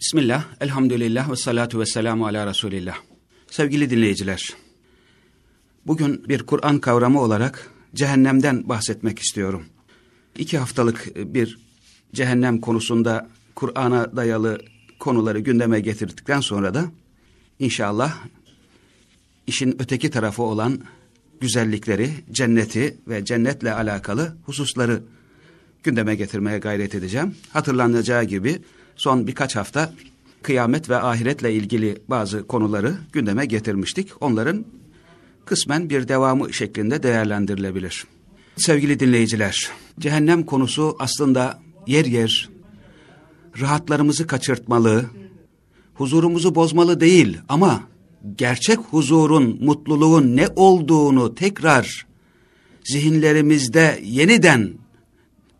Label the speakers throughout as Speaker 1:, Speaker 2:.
Speaker 1: Bismillah, elhamdülillah ve salatu ve selamu ala Resulillah. Sevgili dinleyiciler, bugün bir Kur'an kavramı olarak cehennemden bahsetmek istiyorum. İki haftalık bir cehennem konusunda Kur'an'a dayalı konuları gündeme getirdikten sonra da inşallah işin öteki tarafı olan güzellikleri, cenneti ve cennetle alakalı hususları gündeme getirmeye gayret edeceğim. Hatırlanacağı gibi son birkaç hafta kıyamet ve ahiretle ilgili bazı konuları gündeme getirmiştik. Onların kısmen bir devamı şeklinde değerlendirilebilir. Sevgili dinleyiciler, cehennem konusu aslında yer yer rahatlarımızı kaçırtmalı, huzurumuzu bozmalı değil ama gerçek huzurun, mutluluğun ne olduğunu tekrar zihinlerimizde yeniden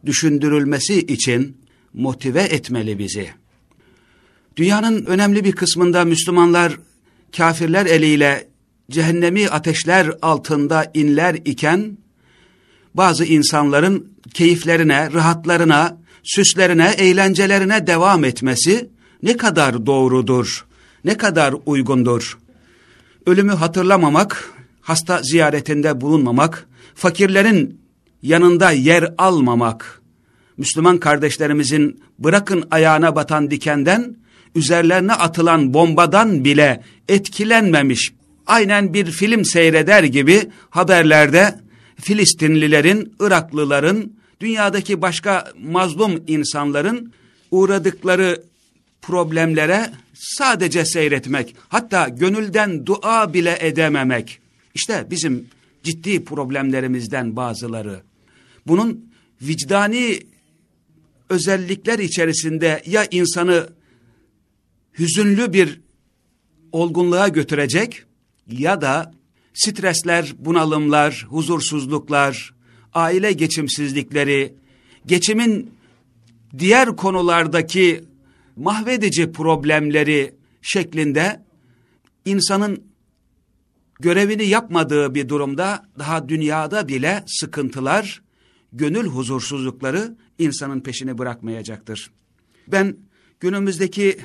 Speaker 1: düşündürülmesi için motive etmeli bizi. Dünyanın önemli bir kısmında Müslümanlar kafirler eliyle cehennemi ateşler altında inler iken bazı insanların keyiflerine, rahatlarına, süslerine, eğlencelerine devam etmesi ne kadar doğrudur, ne kadar uygundur. Ölümü hatırlamamak, hasta ziyaretinde bulunmamak, fakirlerin yanında yer almamak, Müslüman kardeşlerimizin bırakın ayağına batan dikenden, üzerlerine atılan bombadan bile etkilenmemiş, aynen bir film seyreder gibi haberlerde Filistinlilerin, Iraklıların, dünyadaki başka mazlum insanların uğradıkları problemlere sadece seyretmek, hatta gönülden dua bile edememek. İşte bizim ciddi problemlerimizden bazıları. Bunun vicdani özellikler içerisinde ya insanı hüzünlü bir olgunluğa götürecek ya da stresler, bunalımlar, huzursuzluklar, aile geçimsizlikleri, geçimin diğer konulardaki mahvedici problemleri şeklinde insanın görevini yapmadığı bir durumda daha dünyada bile sıkıntılar, gönül huzursuzlukları insanın peşini bırakmayacaktır. Ben günümüzdeki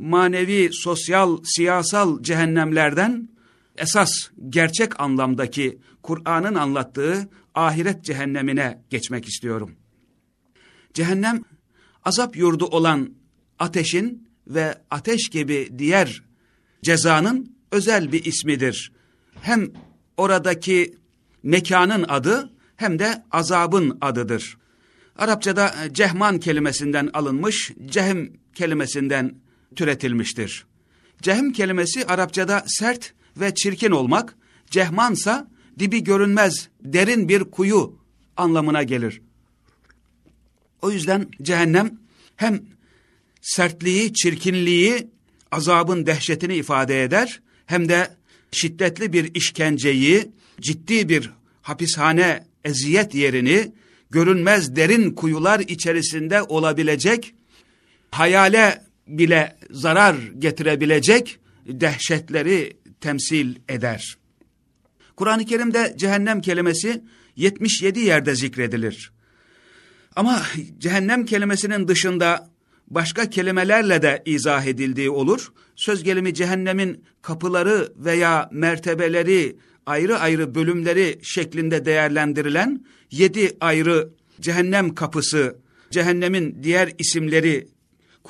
Speaker 1: manevi, sosyal, siyasal cehennemlerden esas gerçek anlamdaki Kur'an'ın anlattığı ahiret cehennemine geçmek istiyorum. Cehennem azap yurdu olan ateşin ve ateş gibi diğer cezanın özel bir ismidir. Hem oradaki mekanın adı hem de azabın adıdır. Arapçada cehman kelimesinden alınmış, cehm kelimesinden türetilmiştir. Cehm kelimesi Arapçada sert ve çirkin olmak, cehmansa dibi görünmez, derin bir kuyu anlamına gelir. O yüzden cehennem hem sertliği, çirkinliği, azabın dehşetini ifade eder, hem de şiddetli bir işkenceyi, ciddi bir hapishane eziyet yerini, görünmez derin kuyular içerisinde olabilecek, hayale bile zarar getirebilecek dehşetleri temsil eder. Kur'an-ı Kerim'de cehennem kelimesi 77 yerde zikredilir. Ama cehennem kelimesinin dışında başka kelimelerle de izah edildiği olur. Söz gelimi cehennemin kapıları veya mertebeleri, ayrı ayrı bölümleri şeklinde değerlendirilen yedi ayrı cehennem kapısı, cehennemin diğer isimleri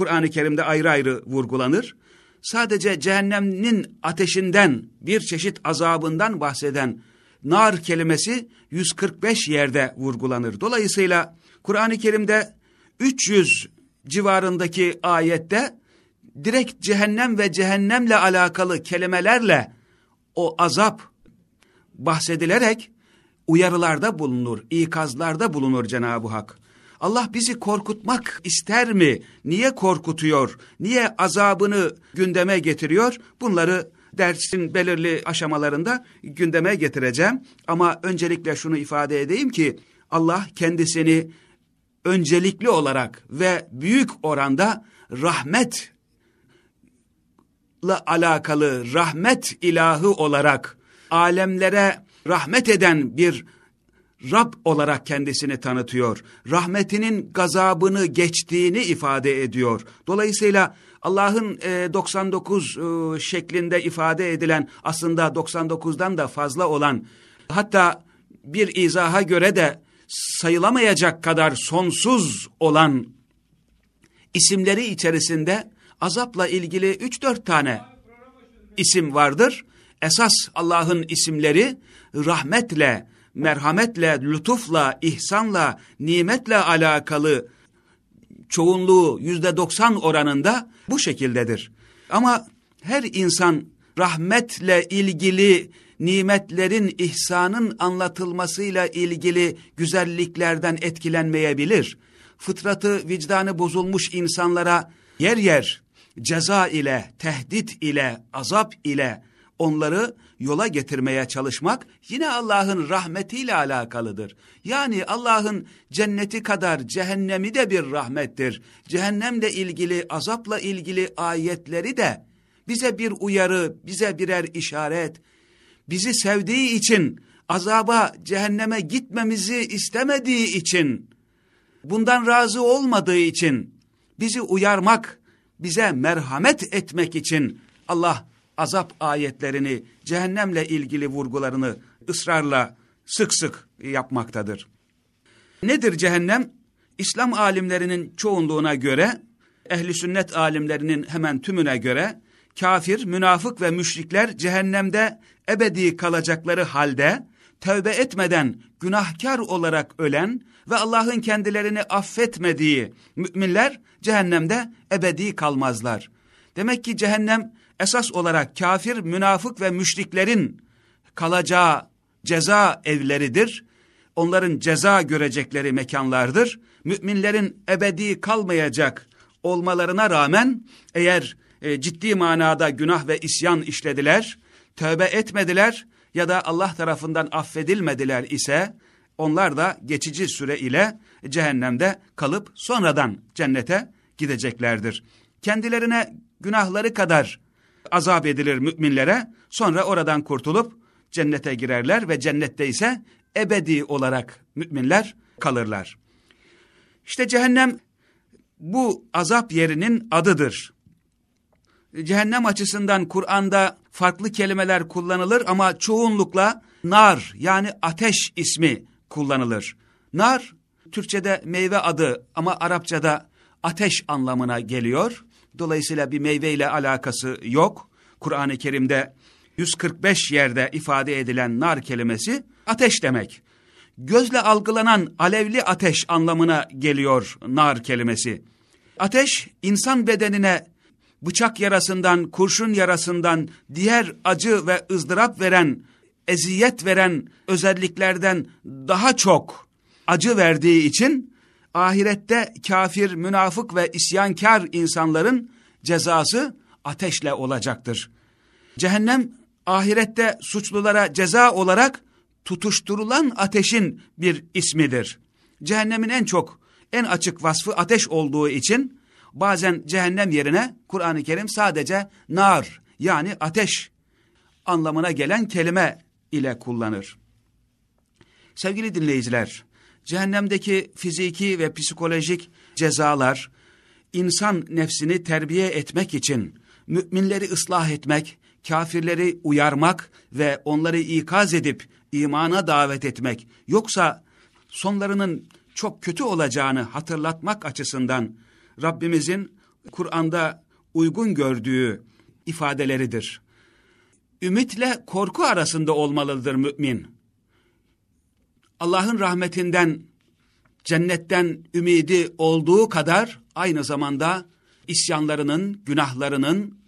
Speaker 1: Kur'an-ı Kerim'de ayrı ayrı vurgulanır. Sadece cehennemin ateşinden bir çeşit azabından bahseden nar kelimesi 145 yerde vurgulanır. Dolayısıyla Kur'an-ı Kerim'de 300 civarındaki ayette direkt cehennem ve cehennemle alakalı kelimelerle o azap bahsedilerek uyarılarda bulunur, ikazlarda bulunur Cenab-ı Hak. Allah bizi korkutmak ister mi? Niye korkutuyor? Niye azabını gündeme getiriyor? Bunları dersin belirli aşamalarında gündeme getireceğim. Ama öncelikle şunu ifade edeyim ki Allah kendisini öncelikli olarak ve büyük oranda rahmet alakalı rahmet ilahı olarak alemlere rahmet eden bir Rab olarak kendisini tanıtıyor. Rahmetinin gazabını geçtiğini ifade ediyor. Dolayısıyla Allah'ın e, 99 e, şeklinde ifade edilen aslında 99'dan da fazla olan hatta bir izaha göre de sayılamayacak kadar sonsuz olan isimleri içerisinde azapla ilgili 3-4 tane isim vardır. Esas Allah'ın isimleri rahmetle, merhametle, lütufla, ihsanla, nimetle alakalı çoğunluğu yüzde doksan oranında bu şekildedir. Ama her insan rahmetle ilgili nimetlerin, ihsanın anlatılmasıyla ilgili güzelliklerden etkilenmeyebilir. Fıtratı, vicdanı bozulmuş insanlara yer yer ceza ile, tehdit ile, azap ile onları yola getirmeye çalışmak yine Allah'ın rahmetiyle alakalıdır. Yani Allah'ın cenneti kadar cehennemi de bir rahmettir. Cehennemle ilgili, azapla ilgili ayetleri de bize bir uyarı, bize birer işaret, bizi sevdiği için, azaba, cehenneme gitmemizi istemediği için, bundan razı olmadığı için, bizi uyarmak, bize merhamet etmek için Allah azap ayetlerini, cehennemle ilgili vurgularını ısrarla sık sık yapmaktadır. Nedir cehennem? İslam alimlerinin çoğunluğuna göre, ehli sünnet alimlerinin hemen tümüne göre, kafir, münafık ve müşrikler cehennemde ebedi kalacakları halde, tövbe etmeden günahkar olarak ölen ve Allah'ın kendilerini affetmediği müminler cehennemde ebedi kalmazlar. Demek ki cehennem esas olarak kafir, münafık ve müşriklerin kalacağı ceza evleridir. Onların ceza görecekleri mekanlardır. Müminlerin ebedi kalmayacak olmalarına rağmen eğer e, ciddi manada günah ve isyan işlediler, tövbe etmediler ya da Allah tarafından affedilmediler ise onlar da geçici süre ile cehennemde kalıp sonradan cennete gideceklerdir. Kendilerine günahları kadar azap edilir müminlere sonra oradan kurtulup cennete girerler ve cennette ise ebedi olarak müminler kalırlar. İşte cehennem bu azap yerinin adıdır. Cehennem açısından Kur'an'da farklı kelimeler kullanılır ama çoğunlukla nar yani ateş ismi kullanılır. Nar Türkçe'de meyve adı ama Arapça'da ateş anlamına geliyor. Dolayısıyla bir meyveyle alakası yok. Kur'an-ı Kerim'de 145 yerde ifade edilen nar kelimesi ateş demek. Gözle algılanan alevli ateş anlamına geliyor nar kelimesi. Ateş insan bedenine bıçak yarasından, kurşun yarasından, diğer acı ve ızdırap veren, eziyet veren özelliklerden daha çok acı verdiği için ahirette kafir, münafık ve isyankar insanların cezası ateşle olacaktır. Cehennem ahirette suçlulara ceza olarak tutuşturulan ateşin bir ismidir. Cehennemin en çok, en açık vasfı ateş olduğu için bazen cehennem yerine Kur'an-ı Kerim sadece nar yani ateş anlamına gelen kelime ile kullanır. Sevgili dinleyiciler, cehennemdeki fiziki ve psikolojik cezalar, insan nefsini terbiye etmek için, müminleri ıslah etmek, kafirleri uyarmak ve onları ikaz edip imana davet etmek, yoksa sonlarının çok kötü olacağını hatırlatmak açısından Rabbimizin Kur'an'da uygun gördüğü ifadeleridir. Ümitle korku arasında olmalıdır mümin. Allah'ın rahmetinden, cennetten ümidi olduğu kadar aynı zamanda isyanlarının, günahlarının,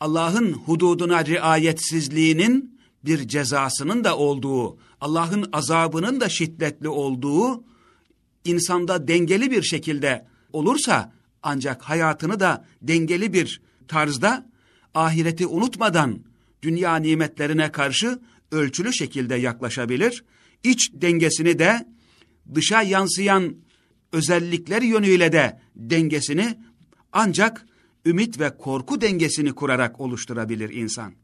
Speaker 1: Allah'ın hududuna riayetsizliğinin bir cezasının da olduğu, Allah'ın azabının da şiddetli olduğu insanda dengeli bir şekilde olursa ancak hayatını da dengeli bir tarzda ahireti unutmadan dünya nimetlerine karşı ölçülü şekilde yaklaşabilir. İç dengesini de dışa yansıyan özellikler yönüyle de dengesini ancak ümit ve korku dengesini kurarak oluşturabilir insan.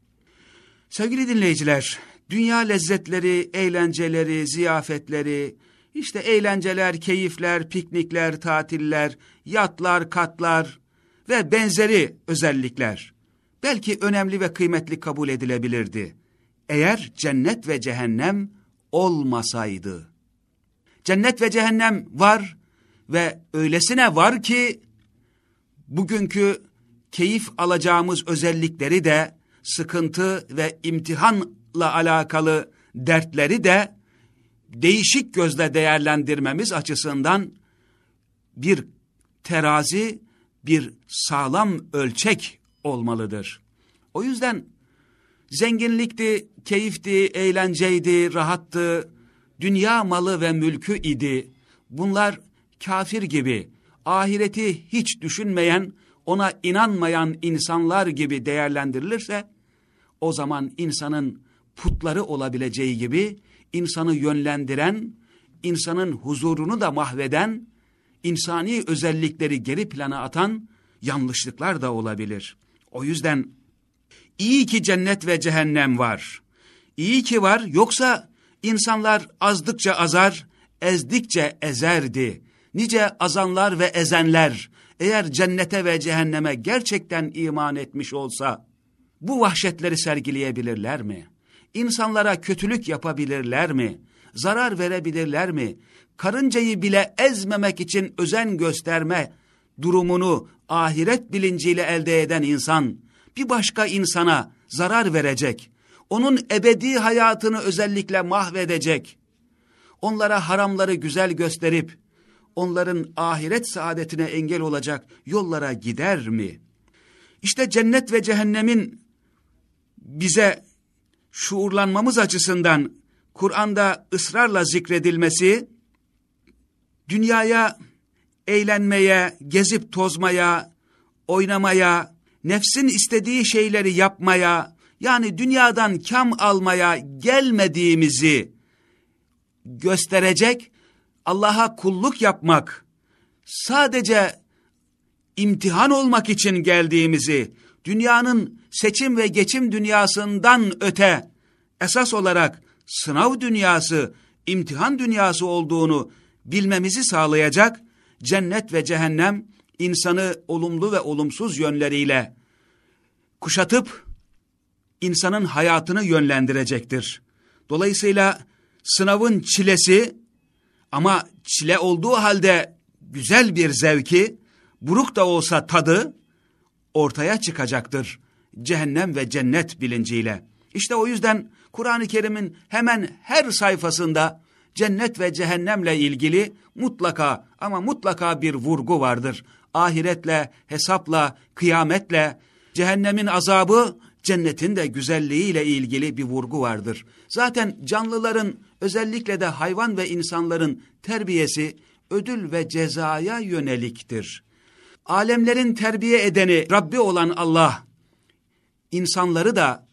Speaker 1: Sevgili dinleyiciler, dünya lezzetleri, eğlenceleri, ziyafetleri, işte eğlenceler, keyifler, piknikler, tatiller, yatlar, katlar ve benzeri özellikler belki önemli ve kıymetli kabul edilebilirdi. Eğer cennet ve cehennem olmasaydı. Cennet ve cehennem var ve öylesine var ki bugünkü keyif alacağımız özellikleri de sıkıntı ve imtihanla alakalı dertleri de değişik gözle değerlendirmemiz açısından bir terazi, bir sağlam ölçek olmalıdır. O yüzden zenginlikti, keyifti, eğlenceydi, rahattı, dünya malı ve mülkü idi. Bunlar kafir gibi, ahireti hiç düşünmeyen, ona inanmayan insanlar gibi değerlendirilirse, o zaman insanın putları olabileceği gibi, insanı yönlendiren, insanın huzurunu da mahveden, insani özellikleri geri plana atan yanlışlıklar da olabilir. O yüzden iyi ki cennet ve cehennem var. İyi ki var yoksa insanlar azdıkça azar, ezdikçe ezerdi. Nice azanlar ve ezenler eğer cennete ve cehenneme gerçekten iman etmiş olsa bu vahşetleri sergileyebilirler mi? İnsanlara kötülük yapabilirler mi? Zarar verebilirler mi? Karıncayı bile ezmemek için özen gösterme durumunu ahiret bilinciyle elde eden insan bir başka insana zarar verecek, onun ebedi hayatını özellikle mahvedecek, onlara haramları güzel gösterip onların ahiret saadetine engel olacak yollara gider mi? İşte cennet ve cehennemin bize şuurlanmamız açısından Kur'an'da ısrarla zikredilmesi, dünyaya eğlenmeye, gezip tozmaya, oynamaya, nefsin istediği şeyleri yapmaya, yani dünyadan kam almaya gelmediğimizi gösterecek, Allah'a kulluk yapmak, sadece imtihan olmak için geldiğimizi, dünyanın seçim ve geçim dünyasından öte, esas olarak sınav dünyası, imtihan dünyası olduğunu bilmemizi sağlayacak, cennet ve cehennem insanı olumlu ve olumsuz yönleriyle kuşatıp insanın hayatını yönlendirecektir. Dolayısıyla sınavın çilesi ama çile olduğu halde güzel bir zevki, buruk da olsa tadı ortaya çıkacaktır. Cehennem ve cennet bilinciyle. İşte o yüzden Kur'an-ı Kerim'in hemen her sayfasında cennet ve cehennemle ilgili mutlaka ama mutlaka bir vurgu vardır. Ahiretle, hesapla, kıyametle, cehennemin azabı, cennetin de güzelliğiyle ilgili bir vurgu vardır. Zaten canlıların özellikle de hayvan ve insanların terbiyesi ödül ve cezaya yöneliktir. Alemlerin terbiye edeni Rabbi olan Allah, insanları da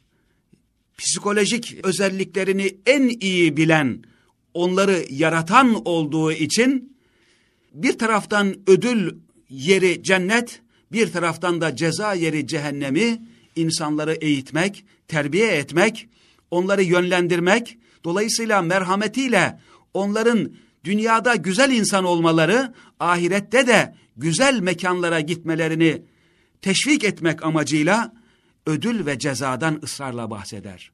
Speaker 1: psikolojik özelliklerini en iyi bilen, onları yaratan olduğu için bir taraftan ödül yeri cennet, bir taraftan da ceza yeri cehennemi insanları eğitmek, terbiye etmek, onları yönlendirmek, dolayısıyla merhametiyle onların dünyada güzel insan olmaları, ahirette de güzel mekanlara gitmelerini teşvik etmek amacıyla ödül ve cezadan ısrarla bahseder.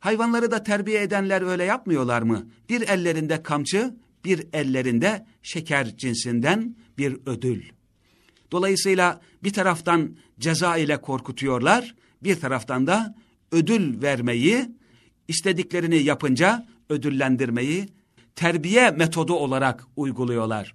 Speaker 1: Hayvanları da terbiye edenler öyle yapmıyorlar mı? Bir ellerinde kamçı, bir ellerinde şeker cinsinden bir ödül. Dolayısıyla bir taraftan ceza ile korkutuyorlar, bir taraftan da ödül vermeyi, istediklerini yapınca ödüllendirmeyi terbiye metodu olarak uyguluyorlar.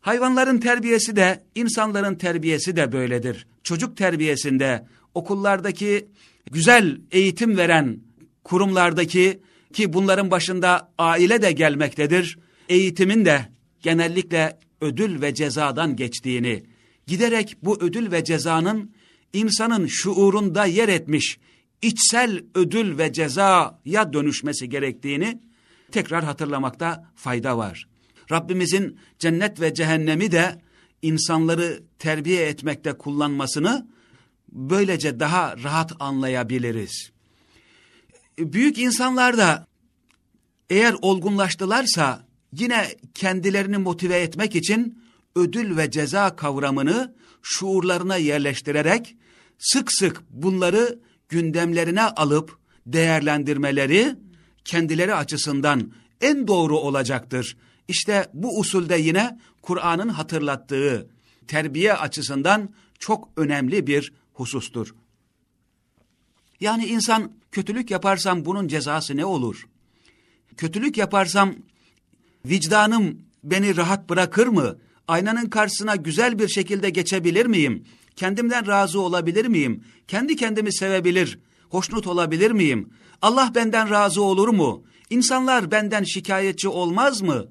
Speaker 1: Hayvanların terbiyesi de, insanların terbiyesi de böyledir. Çocuk terbiyesinde, okullardaki güzel eğitim veren kurumlardaki ki bunların başında aile de gelmektedir. Eğitimin de genellikle ödül ve cezadan geçtiğini, giderek bu ödül ve cezanın insanın şuurunda yer etmiş içsel ödül ve cezaya dönüşmesi gerektiğini tekrar hatırlamakta fayda var. Rabbimizin cennet ve cehennemi de insanları terbiye etmekte kullanmasını böylece daha rahat anlayabiliriz büyük insanlar da eğer olgunlaştılarsa yine kendilerini motive etmek için ödül ve ceza kavramını şuurlarına yerleştirerek sık sık bunları gündemlerine alıp değerlendirmeleri kendileri açısından en doğru olacaktır. İşte bu usulde yine Kur'an'ın hatırlattığı terbiye açısından çok önemli bir husustur. Yani insan kötülük yaparsam bunun cezası ne olur? Kötülük yaparsam vicdanım beni rahat bırakır mı? Aynanın karşısına güzel bir şekilde geçebilir miyim? Kendimden razı olabilir miyim? Kendi kendimi sevebilir, hoşnut olabilir miyim? Allah benden razı olur mu? İnsanlar benden şikayetçi olmaz mı?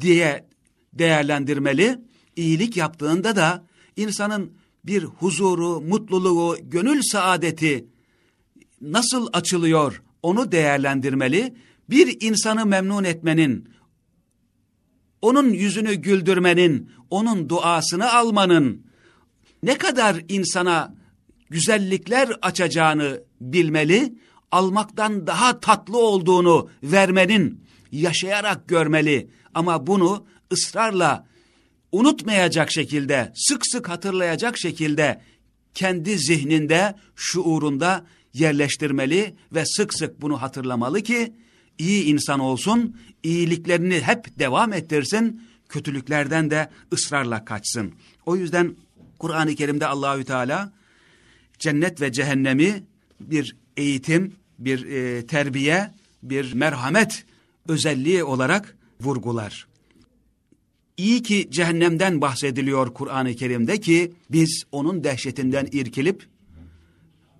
Speaker 1: diye değerlendirmeli. İyilik yaptığında da insanın bir huzuru, mutluluğu, gönül saadeti nasıl açılıyor onu değerlendirmeli. Bir insanı memnun etmenin, onun yüzünü güldürmenin, onun duasını almanın ne kadar insana güzellikler açacağını bilmeli, almaktan daha tatlı olduğunu vermenin yaşayarak görmeli. Ama bunu ısrarla unutmayacak şekilde, sık sık hatırlayacak şekilde kendi zihninde, şuurunda yerleştirmeli ve sık sık bunu hatırlamalı ki iyi insan olsun, iyiliklerini hep devam ettirsin, kötülüklerden de ısrarla kaçsın. O yüzden Kur'an-ı Kerim'de Allahü Teala cennet ve cehennemi bir eğitim, bir e, terbiye, bir merhamet özelliği olarak vurgular. İyi ki cehennemden bahsediliyor Kur'an-ı Kerim'de ki biz onun dehşetinden irkilip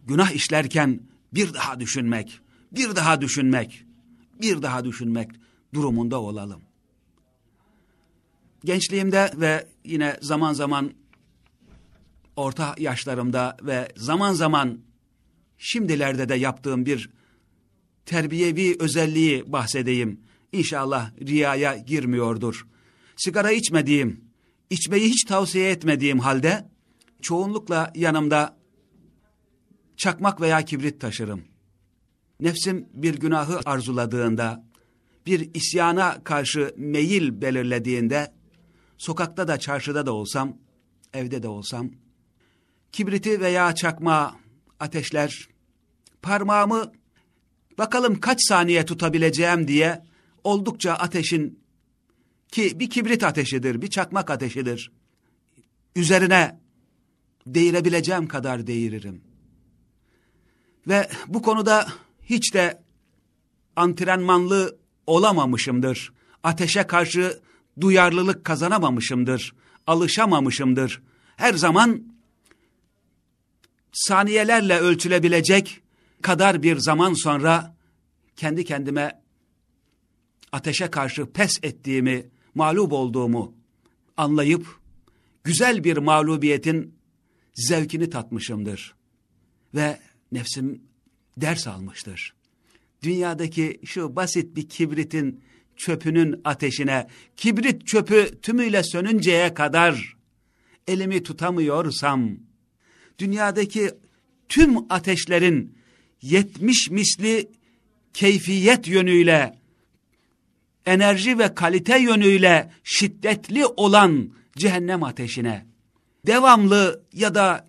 Speaker 1: günah işlerken bir daha düşünmek, bir daha düşünmek, bir daha düşünmek durumunda olalım. Gençliğimde ve yine zaman zaman orta yaşlarımda ve zaman zaman şimdilerde de yaptığım bir terbiyevi özelliği bahsedeyim. İnşallah riyaya girmiyordur. Sigara içmediğim, içmeyi hiç tavsiye etmediğim halde çoğunlukla yanımda çakmak veya kibrit taşırım. Nefsim bir günahı arzuladığında, bir isyana karşı meyil belirlediğinde, sokakta da çarşıda da olsam, evde de olsam, kibriti veya çakmağı ateşler, parmağımı bakalım kaç saniye tutabileceğim diye oldukça ateşin ki bir kibrit ateşidir, bir çakmak ateşidir. Üzerine değirebileceğim kadar değiririm. Ve bu konuda hiç de antrenmanlı olamamışımdır. Ateşe karşı duyarlılık kazanamamışımdır. Alışamamışımdır. Her zaman saniyelerle ölçülebilecek kadar bir zaman sonra kendi kendime ateşe karşı pes ettiğimi, mağlup olduğumu anlayıp güzel bir mağlubiyetin zevkini tatmışımdır. Ve nefsim ders almıştır. Dünyadaki şu basit bir kibritin çöpünün ateşine, kibrit çöpü tümüyle sönünceye kadar elimi tutamıyorsam, dünyadaki tüm ateşlerin yetmiş misli keyfiyet yönüyle, enerji ve kalite yönüyle şiddetli olan cehennem ateşine, devamlı ya da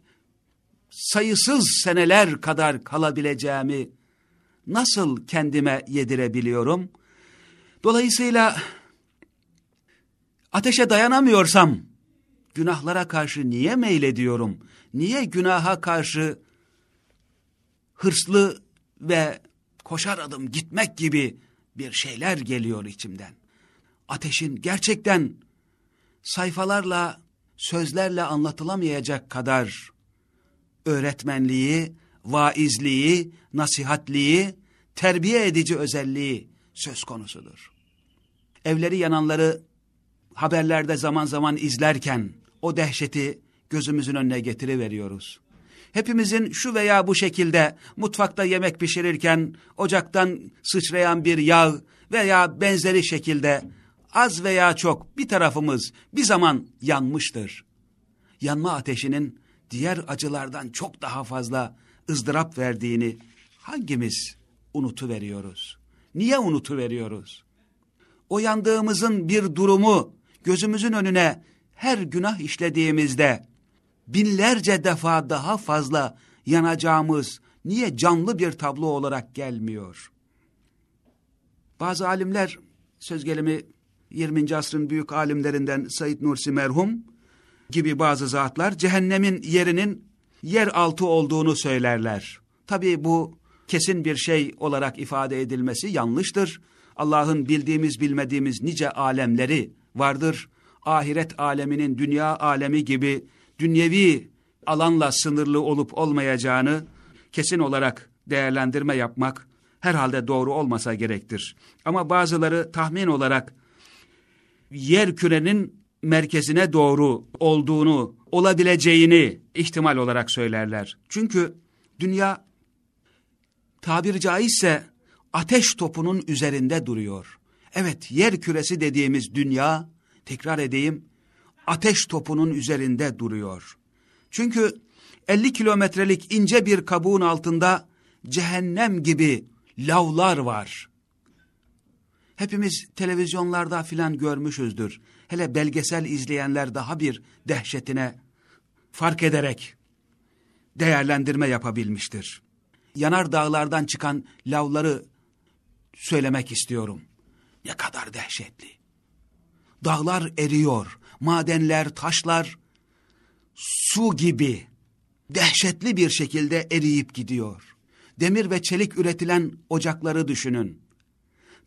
Speaker 1: sayısız seneler kadar kalabileceğimi nasıl kendime yedirebiliyorum? Dolayısıyla ateşe dayanamıyorsam günahlara karşı niye meylediyorum? Niye günaha karşı hırslı ve koşar adım gitmek gibi bir şeyler geliyor içimden? Ateşin gerçekten sayfalarla, sözlerle anlatılamayacak kadar öğretmenliği, vaizliği, nasihatliği, terbiye edici özelliği söz konusudur. Evleri yananları haberlerde zaman zaman izlerken o dehşeti gözümüzün önüne getiriveriyoruz. Hepimizin şu veya bu şekilde mutfakta yemek pişirirken ocaktan sıçrayan bir yağ veya benzeri şekilde az veya çok bir tarafımız bir zaman yanmıştır. Yanma ateşinin diğer acılardan çok daha fazla ızdırap verdiğini hangimiz unutuveriyoruz. Niye unutuveriyoruz? O yandığımızın bir durumu gözümüzün önüne her günah işlediğimizde binlerce defa daha fazla yanacağımız niye canlı bir tablo olarak gelmiyor? Bazı alimler söz gelimi 20. asrın büyük alimlerinden Said Nursi merhum gibi bazı zatlar cehennemin yerinin yer altı olduğunu söylerler. Tabii bu kesin bir şey olarak ifade edilmesi yanlıştır. Allah'ın bildiğimiz bilmediğimiz nice alemleri vardır. Ahiret aleminin dünya alemi gibi dünyevi alanla sınırlı olup olmayacağını kesin olarak değerlendirme yapmak herhalde doğru olmasa gerektir. Ama bazıları tahmin olarak yer kürenin merkezine doğru olduğunu, olabileceğini ihtimal olarak söylerler. Çünkü dünya tabiri caizse ateş topunun üzerinde duruyor. Evet yer küresi dediğimiz dünya, tekrar edeyim, ateş topunun üzerinde duruyor. Çünkü 50 kilometrelik ince bir kabuğun altında cehennem gibi lavlar var. Hepimiz televizyonlarda filan görmüşüzdür. Hele belgesel izleyenler daha bir dehşetine fark ederek değerlendirme yapabilmiştir. Yanar dağlardan çıkan lavları söylemek istiyorum. Ne kadar dehşetli. Dağlar eriyor, madenler, taşlar su gibi dehşetli bir şekilde eriyip gidiyor. Demir ve çelik üretilen ocakları düşünün.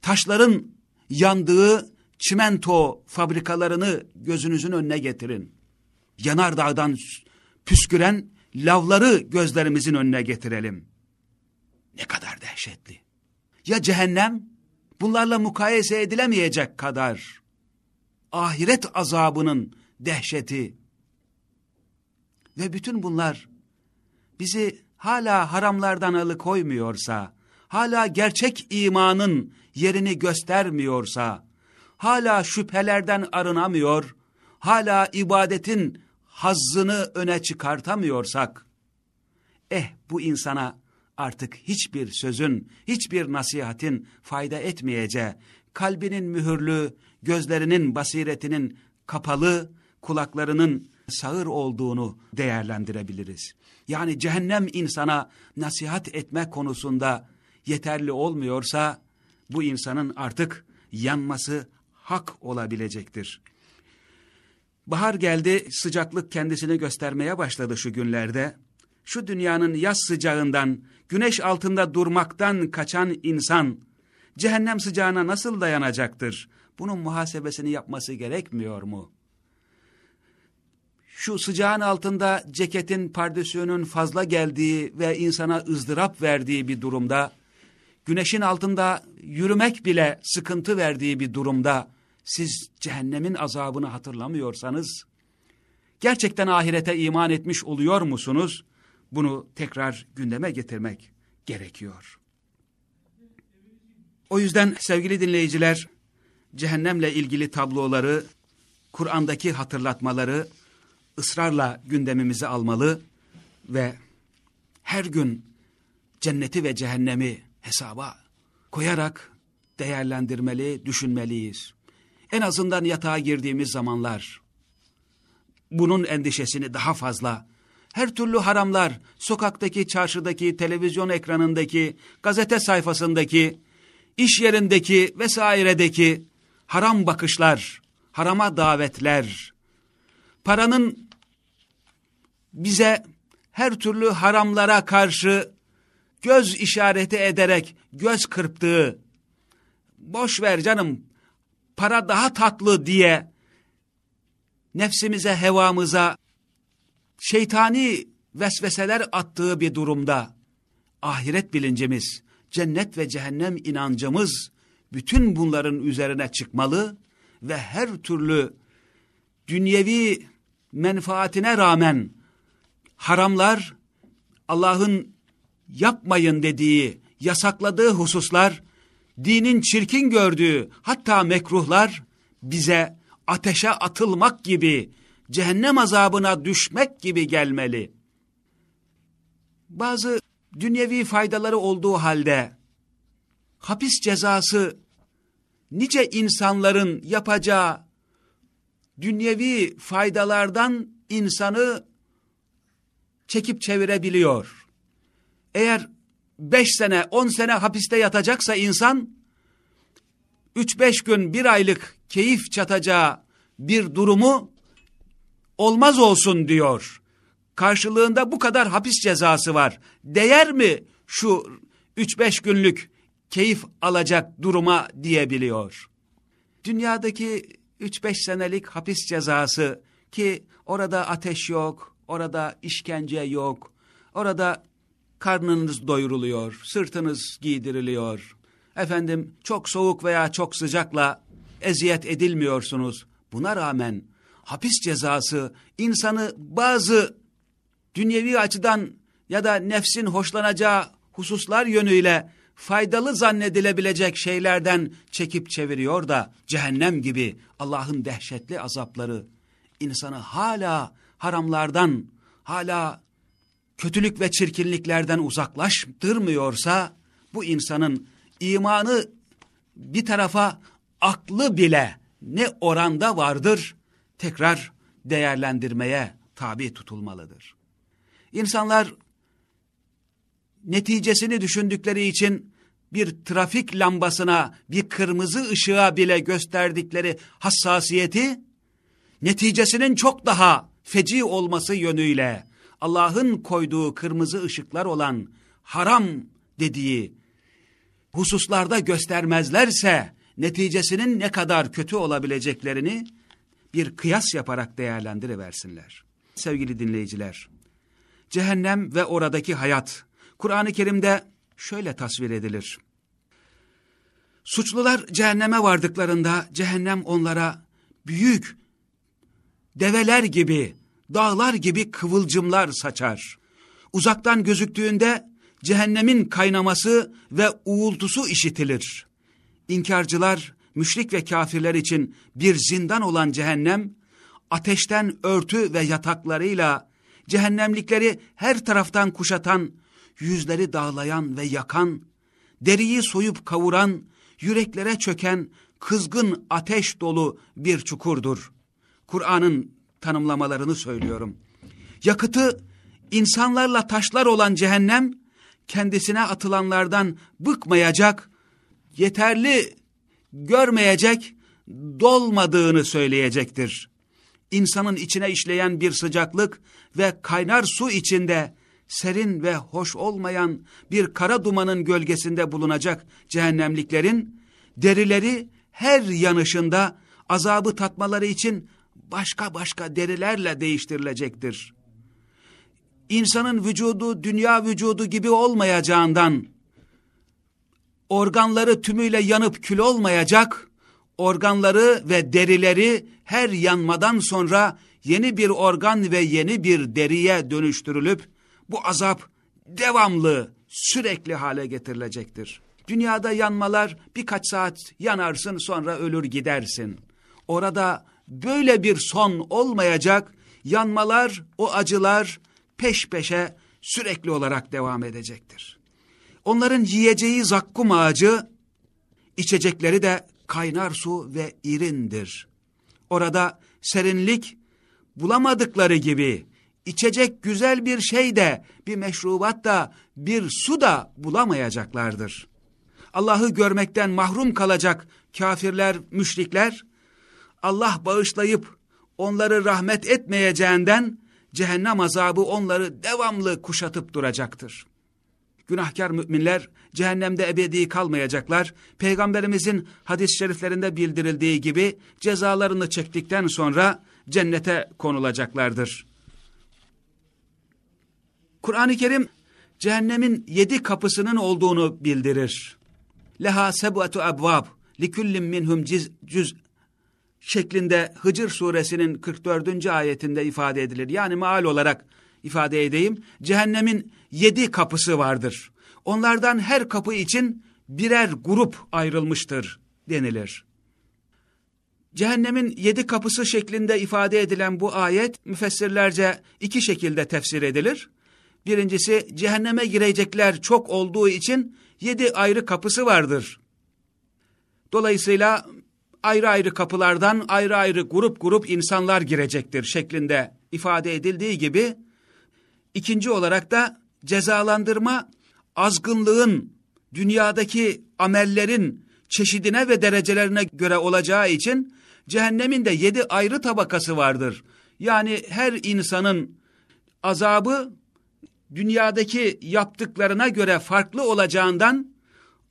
Speaker 1: Taşların yandığı çimento fabrikalarını gözünüzün önüne getirin. Yanardağdan püsküren lavları gözlerimizin önüne getirelim. Ne kadar dehşetli. Ya cehennem bunlarla mukayese edilemeyecek kadar ahiret azabının dehşeti ve bütün bunlar bizi hala haramlardan alıkoymuyorsa, hala gerçek imanın yerini göstermiyorsa, hala şüphelerden arınamıyor, hala ibadetin hazzını öne çıkartamıyorsak, eh bu insana artık hiçbir sözün, hiçbir nasihatin fayda etmeyeceği, kalbinin mühürlü, gözlerinin basiretinin kapalı, kulaklarının sağır olduğunu değerlendirebiliriz. Yani cehennem insana nasihat etme konusunda yeterli olmuyorsa, bu insanın artık yanması hak olabilecektir. Bahar geldi, sıcaklık kendisini göstermeye başladı şu günlerde. Şu dünyanın yaz sıcağından, güneş altında durmaktan kaçan insan, cehennem sıcağına nasıl dayanacaktır? Bunun muhasebesini yapması gerekmiyor mu? Şu sıcağın altında ceketin pardesüğünün fazla geldiği ve insana ızdırap verdiği bir durumda, güneşin altında yürümek bile sıkıntı verdiği bir durumda, siz cehennemin azabını hatırlamıyorsanız, gerçekten ahirete iman etmiş oluyor musunuz? Bunu tekrar gündeme getirmek gerekiyor. O yüzden sevgili dinleyiciler, cehennemle ilgili tabloları, Kur'an'daki hatırlatmaları ısrarla gündemimize almalı ve her gün cenneti ve cehennemi hesaba koyarak değerlendirmeli, düşünmeliyiz. En azından yatağa girdiğimiz zamanlar. Bunun endişesini daha fazla. Her türlü haramlar, sokaktaki, çarşıdaki, televizyon ekranındaki, gazete sayfasındaki, iş yerindeki vesairedeki haram bakışlar, harama davetler, paranın bize her türlü haramlara karşı göz işareti ederek göz kırptığı, boş ver canım, para daha tatlı diye nefsimize, hevamıza şeytani vesveseler attığı bir durumda ahiret bilincimiz, cennet ve cehennem inancımız bütün bunların üzerine çıkmalı ve her türlü dünyevi menfaatine rağmen haramlar, Allah'ın yapmayın dediği, yasakladığı hususlar, dinin çirkin gördüğü hatta mekruhlar bize ateşe atılmak gibi, cehennem azabına düşmek gibi gelmeli. Bazı dünyevi faydaları olduğu halde hapis cezası nice insanların yapacağı dünyevi faydalardan insanı çekip çevirebiliyor. Eğer beş sene, on sene hapiste yatacaksa insan, üç beş gün, bir aylık keyif çatacağı bir durumu olmaz olsun diyor. Karşılığında bu kadar hapis cezası var. Değer mi şu üç beş günlük keyif alacak duruma diyebiliyor. Dünyadaki üç beş senelik hapis cezası ki orada ateş yok, orada işkence yok, orada karnınız doyuruluyor, sırtınız giydiriliyor. Efendim çok soğuk veya çok sıcakla eziyet edilmiyorsunuz. Buna rağmen hapis cezası insanı bazı dünyevi açıdan ya da nefsin hoşlanacağı hususlar yönüyle faydalı zannedilebilecek şeylerden çekip çeviriyor da cehennem gibi Allah'ın dehşetli azapları insanı hala haramlardan, hala kötülük ve çirkinliklerden uzaklaştırmıyorsa bu insanın imanı bir tarafa aklı bile ne oranda vardır tekrar değerlendirmeye tabi tutulmalıdır. İnsanlar neticesini düşündükleri için bir trafik lambasına, bir kırmızı ışığa bile gösterdikleri hassasiyeti, neticesinin çok daha feci olması yönüyle Allah'ın koyduğu kırmızı ışıklar olan haram dediği hususlarda göstermezlerse neticesinin ne kadar kötü olabileceklerini bir kıyas yaparak değerlendiriversinler. Sevgili dinleyiciler, cehennem ve oradaki hayat Kur'an-ı Kerim'de şöyle tasvir edilir. Suçlular cehenneme vardıklarında cehennem onlara büyük develer gibi, dağlar gibi kıvılcımlar saçar. Uzaktan gözüktüğünde cehennemin kaynaması ve uğultusu işitilir. İnkarcılar, müşrik ve kafirler için bir zindan olan cehennem, ateşten örtü ve yataklarıyla cehennemlikleri her taraftan kuşatan yüzleri dağlayan ve yakan, deriyi soyup kavuran, yüreklere çöken, kızgın ateş dolu bir çukurdur. Kur'an'ın tanımlamalarını söylüyorum. Yakıtı insanlarla taşlar olan cehennem, kendisine atılanlardan bıkmayacak, yeterli görmeyecek, dolmadığını söyleyecektir. İnsanın içine işleyen bir sıcaklık ve kaynar su içinde serin ve hoş olmayan bir kara dumanın gölgesinde bulunacak cehennemliklerin derileri her yanışında azabı tatmaları için başka başka derilerle değiştirilecektir. İnsanın vücudu dünya vücudu gibi olmayacağından organları tümüyle yanıp kül olmayacak, organları ve derileri her yanmadan sonra yeni bir organ ve yeni bir deriye dönüştürülüp bu azap devamlı, sürekli hale getirilecektir. Dünyada yanmalar birkaç saat yanarsın sonra ölür gidersin. Orada böyle bir son olmayacak, yanmalar, o acılar peş peşe sürekli olarak devam edecektir. Onların yiyeceği zakkum ağacı, içecekleri de kaynar su ve irindir. Orada serinlik bulamadıkları gibi içecek güzel bir şey de, bir meşrubat da, bir su da bulamayacaklardır. Allah'ı görmekten mahrum kalacak kafirler, müşrikler, Allah bağışlayıp onları rahmet etmeyeceğinden cehennem azabı onları devamlı kuşatıp duracaktır. Günahkar müminler cehennemde ebedi kalmayacaklar. Peygamberimizin hadis-i şeriflerinde bildirildiği gibi cezalarını çektikten sonra cennete konulacaklardır. Kur'an-ı Kerim cehennemin yedi kapısının olduğunu bildirir. Leha sebu'atu abvab likullin minhum cüz şeklinde Hıcır suresinin 44. ayetinde ifade edilir. Yani maal olarak ifade edeyim. Cehennemin yedi kapısı vardır. Onlardan her kapı için birer grup ayrılmıştır denilir. Cehennemin yedi kapısı şeklinde ifade edilen bu ayet müfessirlerce iki şekilde tefsir edilir. Birincisi cehenneme girecekler çok olduğu için yedi ayrı kapısı vardır. Dolayısıyla ayrı ayrı kapılardan ayrı ayrı grup grup insanlar girecektir şeklinde ifade edildiği gibi ikinci olarak da cezalandırma azgınlığın dünyadaki amellerin çeşidine ve derecelerine göre olacağı için cehennemin de yedi ayrı tabakası vardır. Yani her insanın azabı dünyadaki yaptıklarına göre farklı olacağından